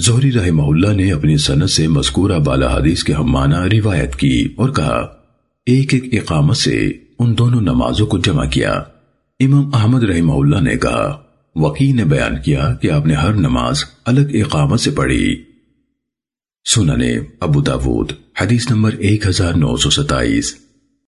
زہری رحمہ اللہ نے اپنی سنت سے مذکورہ بالا حدیث کے ہم روایت کی اور کہا، ایک ایک اقامت سے ان دونوں نمازوں کو جمع کیا۔ امام احمد رحمہ اللہ نے کہا، وقی نے بیان کیا کہ آپ نے ہر نماز الگ اقامت سے پڑھی۔ سننے ابو داود، حدیث نمبر ایک ہزار نو سو ستائیس۔